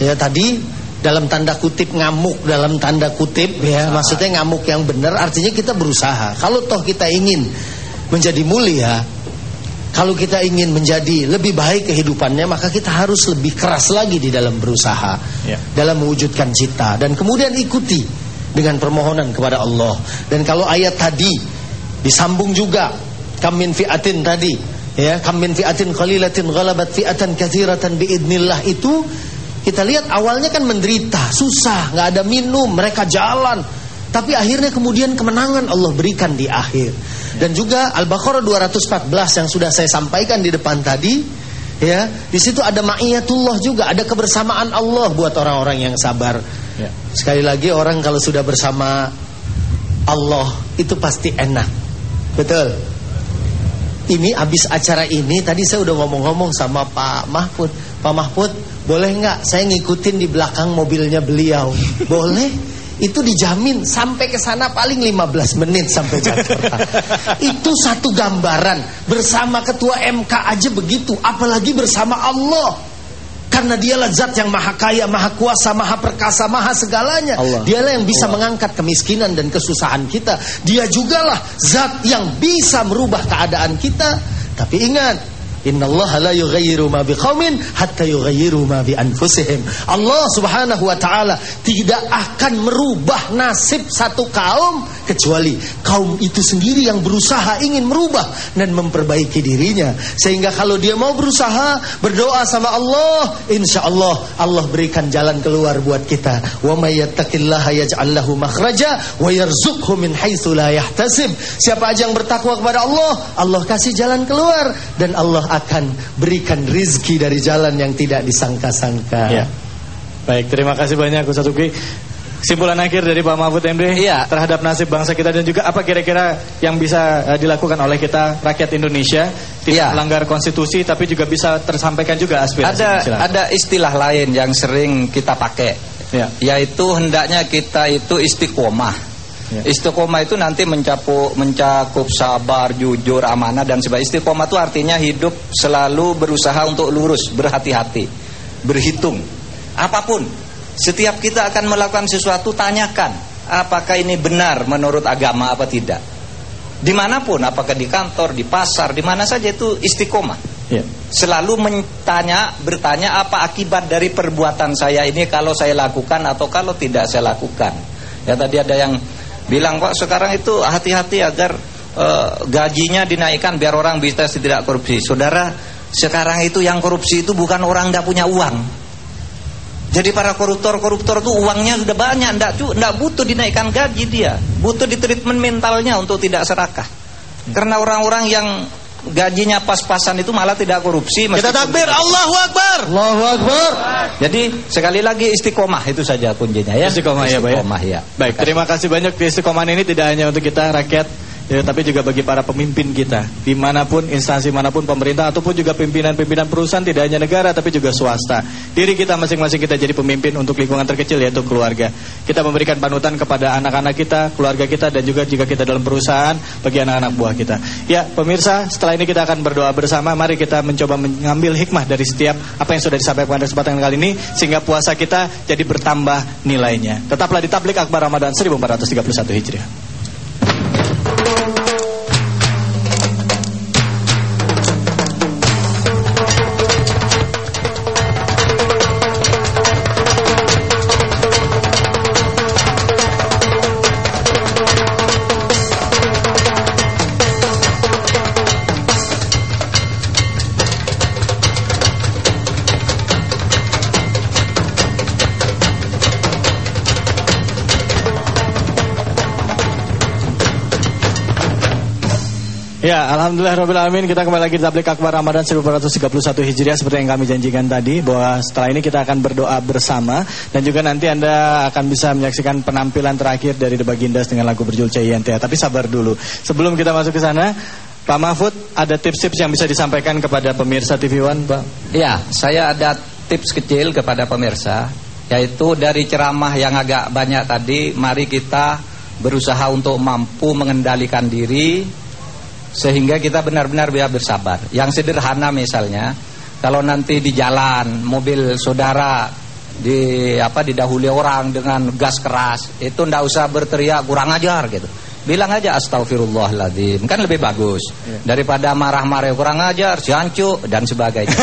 Speaker 2: Ya tadi dalam tanda kutip ngamuk dalam tanda kutip ya maksudnya ngamuk yang benar artinya kita berusaha. Kalau toh kita ingin menjadi mulia, kalau kita ingin menjadi lebih baik kehidupannya maka kita harus lebih keras lagi di dalam berusaha
Speaker 1: Ya.
Speaker 2: dalam mewujudkan cita dan kemudian ikuti dengan permohonan kepada Allah. Dan kalau ayat tadi disambung juga kam min fi'atin tadi ya kam min fi'atin qalilatin ghalabat fi'atan katsiratan biidnillah itu kita lihat awalnya kan menderita, susah, nggak ada minum, mereka jalan. Tapi akhirnya kemudian kemenangan Allah berikan di akhir. Dan juga Al-Baqarah 214 yang sudah saya sampaikan di depan tadi, ya, di situ ada ma'iyatullah juga, ada kebersamaan Allah buat orang-orang yang sabar.
Speaker 1: Ya.
Speaker 2: Sekali lagi orang kalau sudah bersama Allah itu pasti enak. Betul. Ini habis acara ini tadi saya udah ngomong-ngomong sama Pak Mahfud. Pak Mahfud, boleh nggak saya ngikutin di belakang mobilnya beliau? Boleh. Itu dijamin sampai ke sana paling 15 menit sampai Jakarta. Itu satu gambaran. Bersama ketua MK aja begitu, apalagi bersama Allah. Karena dialah zat yang maha kaya, maha kuasa, maha perkasa, maha segalanya.
Speaker 1: Allah.
Speaker 2: Dialah yang bisa mengangkat kemiskinan dan kesusahan kita. Dia jugalah zat yang bisa merubah keadaan kita. Tapi ingat, Innallaha la yughayyiru ma biqaumin hatta yughayyiru ma bi anfusihim. Allah Subhanahu wa taala tidak akan merubah nasib satu kaum kecuali kaum itu sendiri yang berusaha ingin merubah dan memperbaiki dirinya. Sehingga kalau dia mau berusaha berdoa sama Allah, insya Allah Allah berikan jalan keluar buat kita. Wa may yattaqillaha yaj'al lahu makhraja wa yarzuqhu min haitsu la yahtasib. Siapa aja yang bertakwa kepada Allah, Allah kasih jalan keluar dan Allah akan berikan rizki dari jalan yang tidak disangka-sangka.
Speaker 1: Ya. Baik, terima kasih banyak Ustaz Uki. Simpulan akhir dari Pak Mahfud MD
Speaker 3: Iya.
Speaker 1: terhadap nasib bangsa kita dan juga apa kira-kira yang bisa eh, dilakukan oleh kita rakyat Indonesia tidak
Speaker 3: Iya.
Speaker 1: melanggar konstitusi tapi juga bisa tersampaikan juga aspirasi.
Speaker 3: Ada ada istilah lain yang sering kita pakai,
Speaker 1: Ya.
Speaker 3: yaitu hendaknya kita itu istiqomah.
Speaker 1: Ya.
Speaker 3: Istiqomah itu nanti mencakup mencakup sabar, jujur, amanah dan sebagainya. Istiqomah itu artinya hidup selalu berusaha untuk lurus, berhati-hati, berhitung. Apa pun, setiap kita akan melakukan sesuatu tanyakan apakah ini benar menurut agama apa tidak. Di mana pun, apakah di kantor, di pasar, di mana saja itu istiqomah
Speaker 1: Ya.
Speaker 3: selalu mentanya bertanya apa akibat dari perbuatan saya ini kalau saya lakukan atau kalau tidak saya lakukan ya tadi ada yang bilang kok sekarang itu hati-hati agar eh, gajinya dinaikkan biar orang bisa tidak korupsi. Saudara sekarang itu yang korupsi itu bukan orang tidak punya uang. Jadi para koruptor-koruptor itu uangnya sudah banyak, ndak cu, ndak butuh dinaikkan gaji dia, butuh di treatment mentalnya untuk tidak serakah. Karena orang-orang yang gajinya pas-pasan itu malah tidak korupsi.
Speaker 1: Kita takbir Allahu Akbar.
Speaker 2: Allahu Akbar.
Speaker 3: Jadi sekali lagi istiqomah itu saja kuncinya ya.
Speaker 1: Istiqomah ya, Pak ya.
Speaker 3: Istiqomah ya.
Speaker 1: Baik, terima kasih banyak istiqomah ini tidak hanya untuk kita rakyat ya, tapi juga bagi para pemimpin kita di mana pun instansi mana pun pemerintah ataupun juga pimpinan-pimpinan perusahaan tidak hanya negara tapi juga swasta. Diri kita masing-masing kita jadi pemimpin untuk lingkungan terkecil yaitu keluarga. Kita memberikan panutan kepada anak-anak kita keluarga kita dan juga jika kita dalam perusahaan bagi anak-anak buah kita. Ya pemirsa setelah ini kita akan berdoa bersama. Mari kita mencoba mengambil hikmah dari setiap apa yang sudah disampaikan pada kesempatan kali ini sehingga puasa kita jadi bertambah nilainya. Tetaplah di Tablik Akbar Ramadan 1431 Hijriah Ya, alhamdulillah rabbil alamin kita kembali lagi di Tablik Akbar Ramadan 1431 Hijriah seperti yang kami janjikan tadi bahwa setelah ini kita akan berdoa bersama dan juga nanti Anda akan bisa menyaksikan penampilan terakhir dari The Bagindas dengan lagu berjudul Cayantia. Tapi sabar dulu. Sebelum kita masuk ke sana, Pak Mahfud ada tips-tips yang bisa disampaikan kepada pemirsa TV One, Pak?
Speaker 3: Ya, saya ada tips kecil kepada pemirsa, yaitu dari ceramah yang agak banyak tadi, mari kita berusaha untuk mampu mengendalikan diri sehingga kita benar-benar bisa bersabar. Yang sederhana misalnya, kalau nanti di jalan mobil saudara di apa didahului orang dengan gas keras, itu ndak usah berteriak kurang ajar gitu. Bilang aja astagfirullahaladzim Kan lebih bagus Daripada marah-marah kurang ajar Jancuk dan sebagainya (laughs)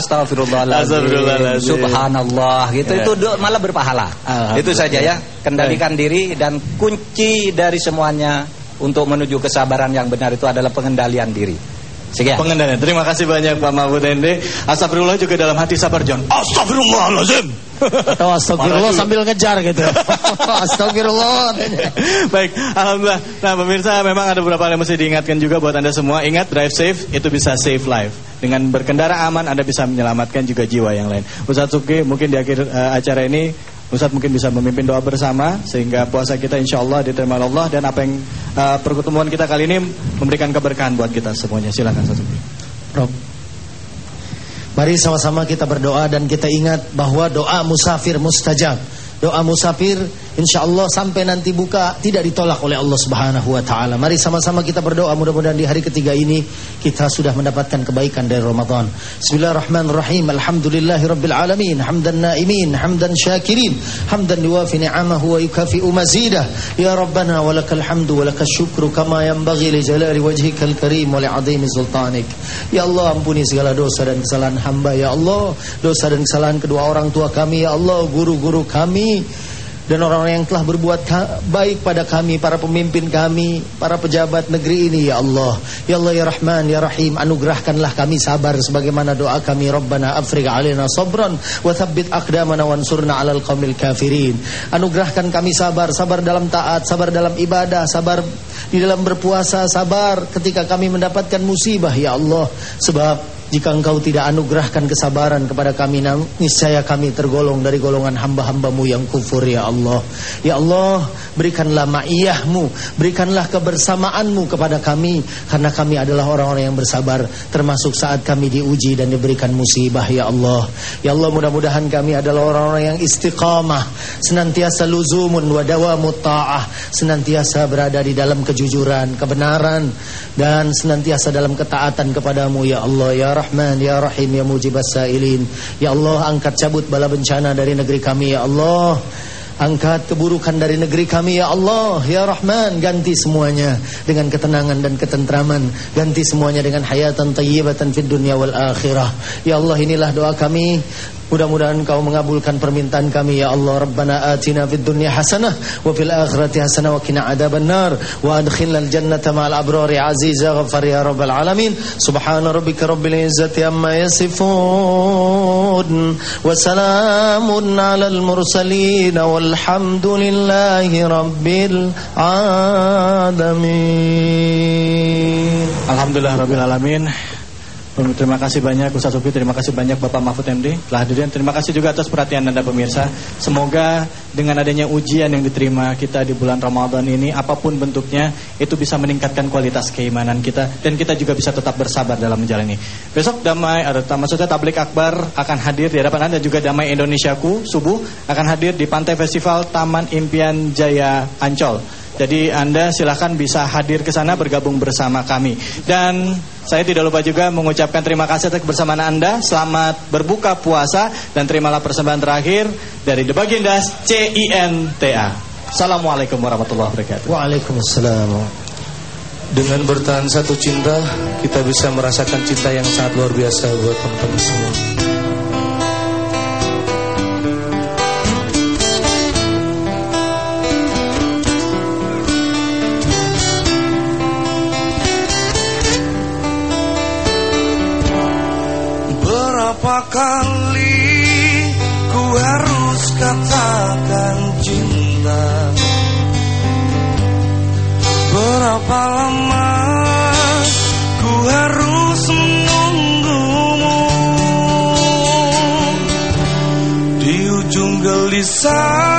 Speaker 3: Astagfirullahaladzim
Speaker 1: Astagfirullahaladzim.
Speaker 3: Subhanallah gitu
Speaker 1: Ya.
Speaker 3: Itu malah berpahala. Itu saja ya Kendalikan diri dan kunci dari semuanya Untuk menuju kesabaran yang benar itu adalah pengendalian diri Sekian.
Speaker 1: pengendalian. Terima kasih banyak Pak Mahfud MD. Astagfirullah juga dalam hati sabar John. Astagfirullahalazim.
Speaker 2: Atau astagfirullah sambil ngejar gitu. (laughs) astagfirullah.
Speaker 1: Baik, alhamdulillah. Nah, pemirsa memang ada beberapa hal yang mesti diingatkan juga buat Anda semua. Ingat drive safe itu bisa save life. Dengan berkendara aman Anda bisa menyelamatkan juga jiwa yang lain. Ustaz Suki mungkin di akhir eh, acara ini Ustaz mungkin bisa memimpin doa bersama sehingga puasa kita insya Allah diterima Allah dan apa yang eh, pertemuan kita kali ini memberikan keberkahan buat kita semuanya. Silakan Ustaz.
Speaker 2: Rob. Mari sama-sama kita berdoa dan kita ingat bahwa doa musafir mustajab. Doa musafir insya Allah sampai nanti buka tidak ditolak oleh Allah Subhanahu wa taala. Mari sama-sama kita berdoa mudah-mudahan di hari ketiga ini kita sudah mendapatkan kebaikan dari Ramadan. Bismillahirrahmanirrahim. Alhamdulillahirabbil alamin. Hamdan naimin, hamdan syakirin, hamdan yuwafi ni'amahu wa yukafi'u mazidah. Ya Rabbana walakal hamdu walakal syukru kama yanbaghi li jalali wajhikal karim wa li'azimi sultanik. Ya Allah ampuni segala dosa dan kesalahan hamba ya Allah. Dosa dan kesalahan kedua orang tua kami ya Allah, guru-guru kami dan orang-orang yang telah berbuat baik pada kami, para pemimpin kami, para pejabat negeri ini ya Allah. Ya Allah ya Rahman ya Rahim, anugerahkanlah kami sabar sebagaimana doa kami Rabbana afrigh alaina sabran wa thabbit aqdamana wansurna 'alal qaumil kafirin. Anugerahkan kami sabar, sabar dalam taat, sabar dalam ibadah, sabar di dalam berpuasa, sabar ketika kami mendapatkan musibah ya Allah. Sebab jika engkau tidak anugerahkan kesabaran kepada kami niscaya kami tergolong dari golongan hamba-hambamu yang kufur ya Allah. Ya Allah berikanlah ma'iyahmu berikanlah kebersamaanmu kepada kami karena kami adalah orang-orang yang bersabar termasuk saat kami diuji dan diberikan musibah ya Allah. Ya Allah mudah-mudahan kami adalah orang-orang yang istiqamah senantiasa luzumun wa dawamut ta'ah senantiasa berada di dalam kejujuran kebenaran dan senantiasa dalam ketaatan kepadamu ya Allah ya Rahman ya Rahim ya Mujibas Sailin ya Allah angkat cabut bala bencana dari negeri kami ya Allah. Angkat keburukan dari negeri kami ya Allah. Ya Rahman Ganti semuanya dengan ketenangan dan ketentraman. Ganti semuanya dengan hayatan tayyibatan fid dunia wal akhirah. Ya Allah inilah doa kami Mudah-mudahan kau mengabulkan permintaan kami ya Allah. Rabbana atina fid dunya hasanah wa fil akhirati hasanah wa qina adzaban nar wa adkhilna al jannata ma'al abrari aziza ghafar ya rabbal alamin. Subhana rabbika rabbil izzati amma yasifun. Wa salamun 'alal mursalin. Walhamdulillahi rabbil alamin.
Speaker 1: Alhamdulillah Rabbil Alamin Terima kasih banyak Ustaz Sufi, terima kasih banyak Bapak Mahfud MD telah hadir dan terima kasih juga atas perhatian Anda pemirsa. Semoga dengan adanya ujian yang diterima kita di bulan Ramadan ini apa pun bentuknya itu bisa meningkatkan kualitas keimanan kita dan kita juga bisa tetap bersabar dalam menjalani. Besok damai atau maksudnya Tablik Akbar akan hadir di hadapan Anda juga Damai Indonesiaku subuh akan hadir di Pantai Festival Taman Impian Jaya Ancol. Jadi Anda silahkan bisa hadir ke sana bergabung bersama kami. Dan saya tidak lupa juga mengucapkan terima kasih atas kebersamaan Anda. Selamat berbuka puasa dan terimalah persembahan terakhir dari The Bagindas CINTA. Assalamualaikum warahmatullahi wabarakatuh.
Speaker 2: Waalaikumsalam
Speaker 6: Dengan bertahan satu cinta, kita bisa merasakan cinta yang sangat luar biasa buat teman-teman semua. preguiçar.